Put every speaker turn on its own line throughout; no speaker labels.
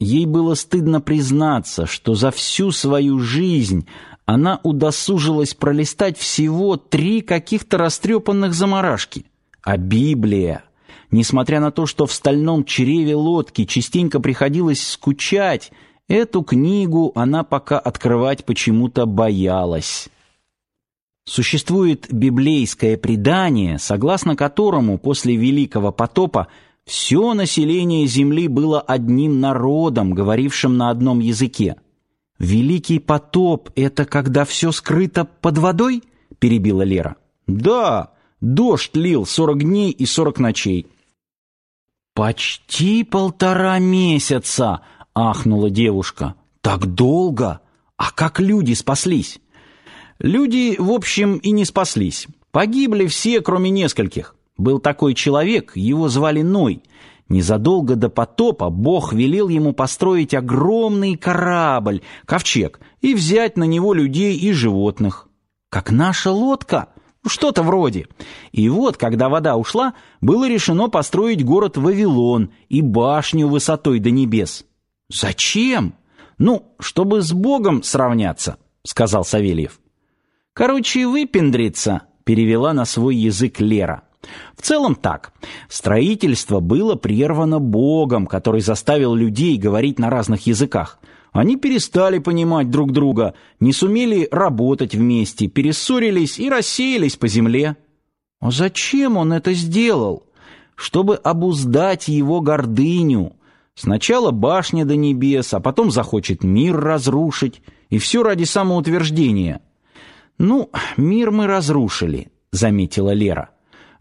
Ей было стыдно признаться, что за всю свою жизнь она удосужилась пролистать всего три каких-то растрепанных заморашки. А Библия, несмотря на то, что в стальном чреве лодки частенько приходилось скучать, эту книгу она пока открывать почему-то боялась. Существует библейское предание, согласно которому после Великого потопа все население земли было одним народом, говорившим на одном языке. Великий потоп это когда все скрыто под водой? перебила Лера. Да, дождь лил сорок дней и сорок ночей. Почти полтора месяца, ахнула девушка. Так долго? А как люди спаслись? Люди, в общем, и не спаслись. Погибли все, кроме нескольких. Был такой человек, его звали Ной. Незадолго до потопа Бог велел ему построить огромный корабль, ковчег, и взять на него людей и животных. Как наша лодка, что-то вроде. И вот, когда вода ушла, было решено построить город Вавилон и башню высотой до небес. Зачем? Ну, чтобы с Богом сравняться, сказал Савельев. Короче, выпендриться, перевела на свой язык Лера. В целом так. Строительство было прервано Богом, который заставил людей говорить на разных языках. Они перестали понимать друг друга, не сумели работать вместе, перессорились и рассеялись по земле. А зачем он это сделал? Чтобы обуздать его гордыню. Сначала башня до небес, а потом захочет мир разрушить, и все ради самоутверждения. Ну, мир мы разрушили, заметила Лера.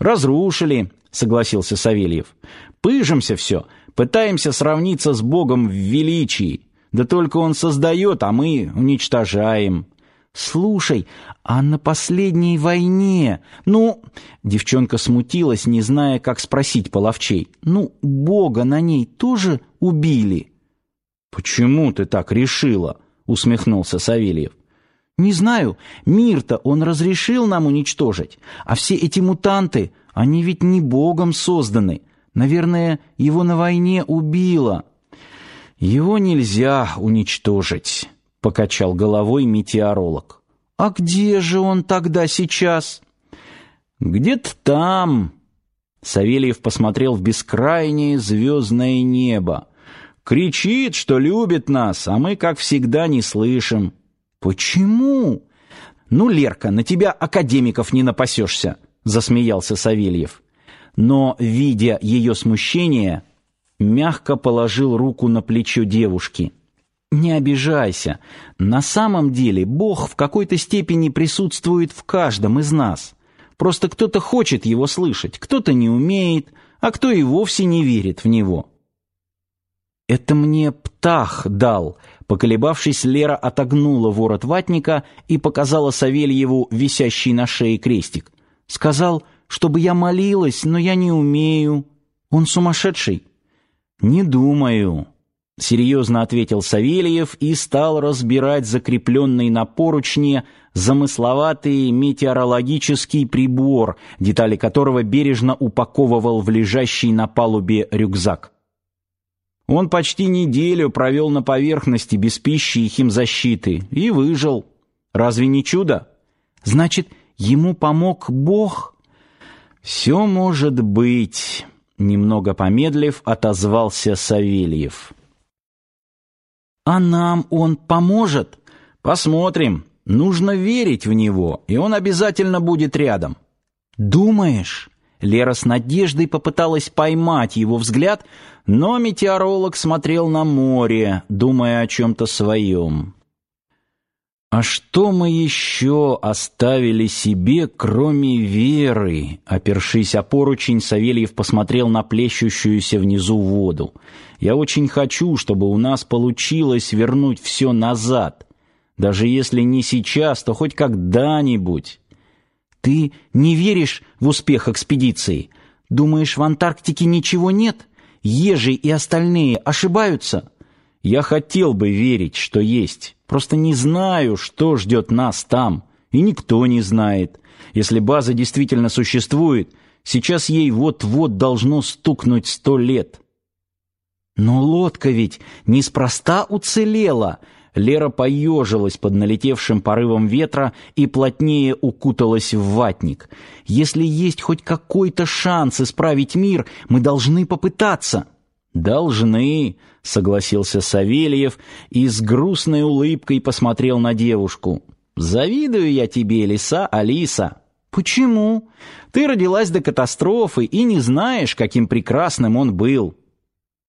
Разрушили, согласился Савельев. Пыжимся все, пытаемся сравниться с Богом в величии. Да только он создает, а мы уничтожаем. Слушай, а на последней войне, ну, девчонка смутилась, не зная, как спросить половчей. Ну, Бога на ней тоже убили. Почему ты так решила? усмехнулся Савельев. Не знаю, мир-то он разрешил нам уничтожить, а все эти мутанты, они ведь не богом созданы. Наверное, его на войне убило. Его нельзя уничтожить, покачал головой метеоролог. А где же он тогда сейчас? Где-то там. Савельев посмотрел в бескрайнее звездное небо. Кричит, что любит нас, а мы, как всегда, не слышим. Почему? Ну, Лерка, на тебя академиков не напасешься, засмеялся Савельев. Но, видя ее смущение, мягко положил руку на плечо девушки. Не обижайся. На самом деле Бог в какой-то степени присутствует в каждом из нас. Просто кто-то хочет его слышать, кто-то не умеет, а кто и вовсе не верит в него. Это мне птах дал, Поколебавшись, Лера отогнула ворот ватника и показала Савельеву висящий на шее крестик. Сказал, чтобы я молилась, но я не умею. Он сумасшедший? Не думаю, серьезно ответил Савельев и стал разбирать закрепленный на поручне замысловатый метеорологический прибор, детали которого бережно упаковывал в лежащий на палубе рюкзак. Он почти неделю провел на поверхности без пищи и химзащиты и выжил. Разве не чудо? Значит, ему помог Бог? Все может быть, немного помедлив, отозвался Савельев. А нам он поможет? Посмотрим. Нужно верить в него, и он обязательно будет рядом. Думаешь? Лера с надеждой попыталась поймать его взгляд, но метеоролог смотрел на море, думая о чем-то своем. «А что мы еще оставили себе, кроме веры?» Опершись о поручень, Савельев посмотрел на плещущуюся внизу воду. «Я очень хочу, чтобы у нас получилось вернуть все назад. Даже если не сейчас, то хоть когда-нибудь». Ты не веришь в успех экспедиции? Думаешь, в Антарктике ничего нет? Ежи и остальные ошибаются? Я хотел бы верить, что есть. Просто не знаю, что ждет нас там. И никто не знает. Если база действительно существует, сейчас ей вот-вот должно стукнуть сто лет. Но лодка ведь неспроста уцелела. Лера поежилась под налетевшим порывом ветра и плотнее укуталась в ватник. Если есть хоть какой-то шанс исправить мир, мы должны попытаться. Должны, согласился Савельев и с грустной улыбкой посмотрел на девушку. Завидую я тебе, лиса Алиса. Почему? Ты родилась до катастрофы и не знаешь, каким прекрасным он был.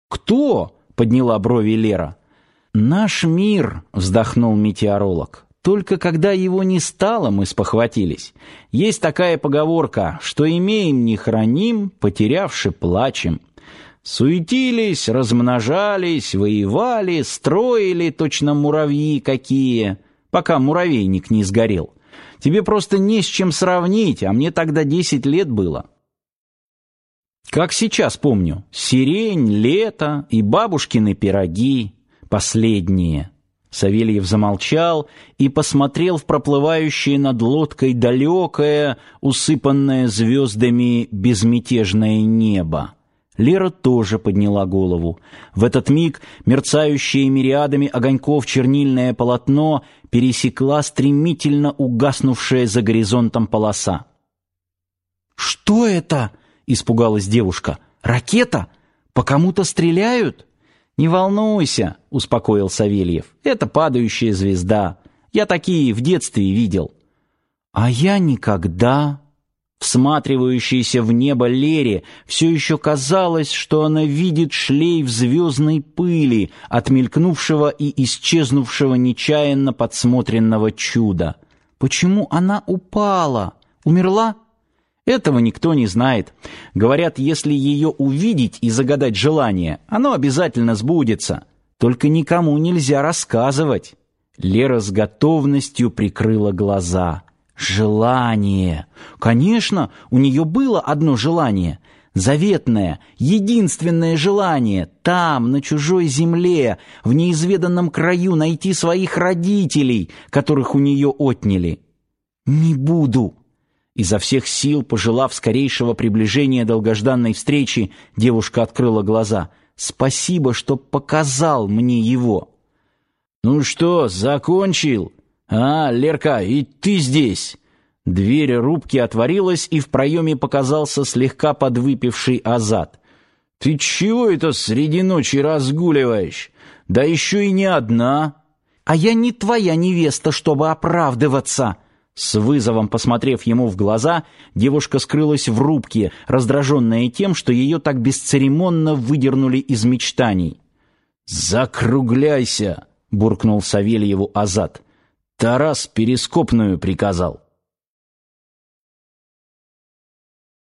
Кто? подняла брови Лера. Наш мир, вздохнул метеоролог. Только когда его не стало, мы спохватились. Есть такая поговорка, что имеем не храним, потерявши плачем. Суетились, размножались, воевали, строили точно муравьи какие, пока муравейник не сгорел. Тебе просто не с чем сравнить, а мне тогда десять лет было. Как сейчас помню, сирень, лето и бабушкины пироги, последние. Савельев замолчал и посмотрел в проплывающее над лодкой далекое, усыпанное звездами безмятежное небо. Лера тоже подняла голову. В этот миг мерцающее мириадами огоньков чернильное полотно пересекла стремительно угаснувшая за горизонтом полоса. «Что это?» — испугалась девушка. «Ракета? По кому-то стреляют?» «Не волнуйся», — успокоил Савельев. «Это падающая звезда. Я такие в детстве видел». «А я никогда...» Всматривающейся в небо Лере все еще казалось, что она видит шлейф звездной пыли от мелькнувшего и исчезнувшего нечаянно подсмотренного чуда. Почему она упала? Умерла? Этого никто не знает. Говорят, если ее увидеть и загадать желание, оно обязательно сбудется. Только никому нельзя рассказывать. Лера с готовностью прикрыла глаза. Желание. Конечно, у нее было одно желание, заветное, единственное желание там, на чужой земле, в неизведанном краю найти своих родителей, которых у нее отняли. Не буду. Изо всех сил, пожелав скорейшего приближения долгожданной встречи, девушка открыла глаза. Спасибо, что показал мне его. Ну что, закончил? «А, Лерка, и ты здесь!» Дверь рубки отворилась, и в проеме показался слегка подвыпивший Азат. «Ты чего это среди ночи разгуливаешь? Да еще и не одна!» «А я не твоя невеста, чтобы оправдываться!» С вызовом посмотрев ему в глаза, девушка скрылась в рубке, раздраженная тем, что ее так бесцеремонно выдернули из мечтаний. «Закругляйся!» — буркнул Савельеву Азат. Тарас перископную приказал.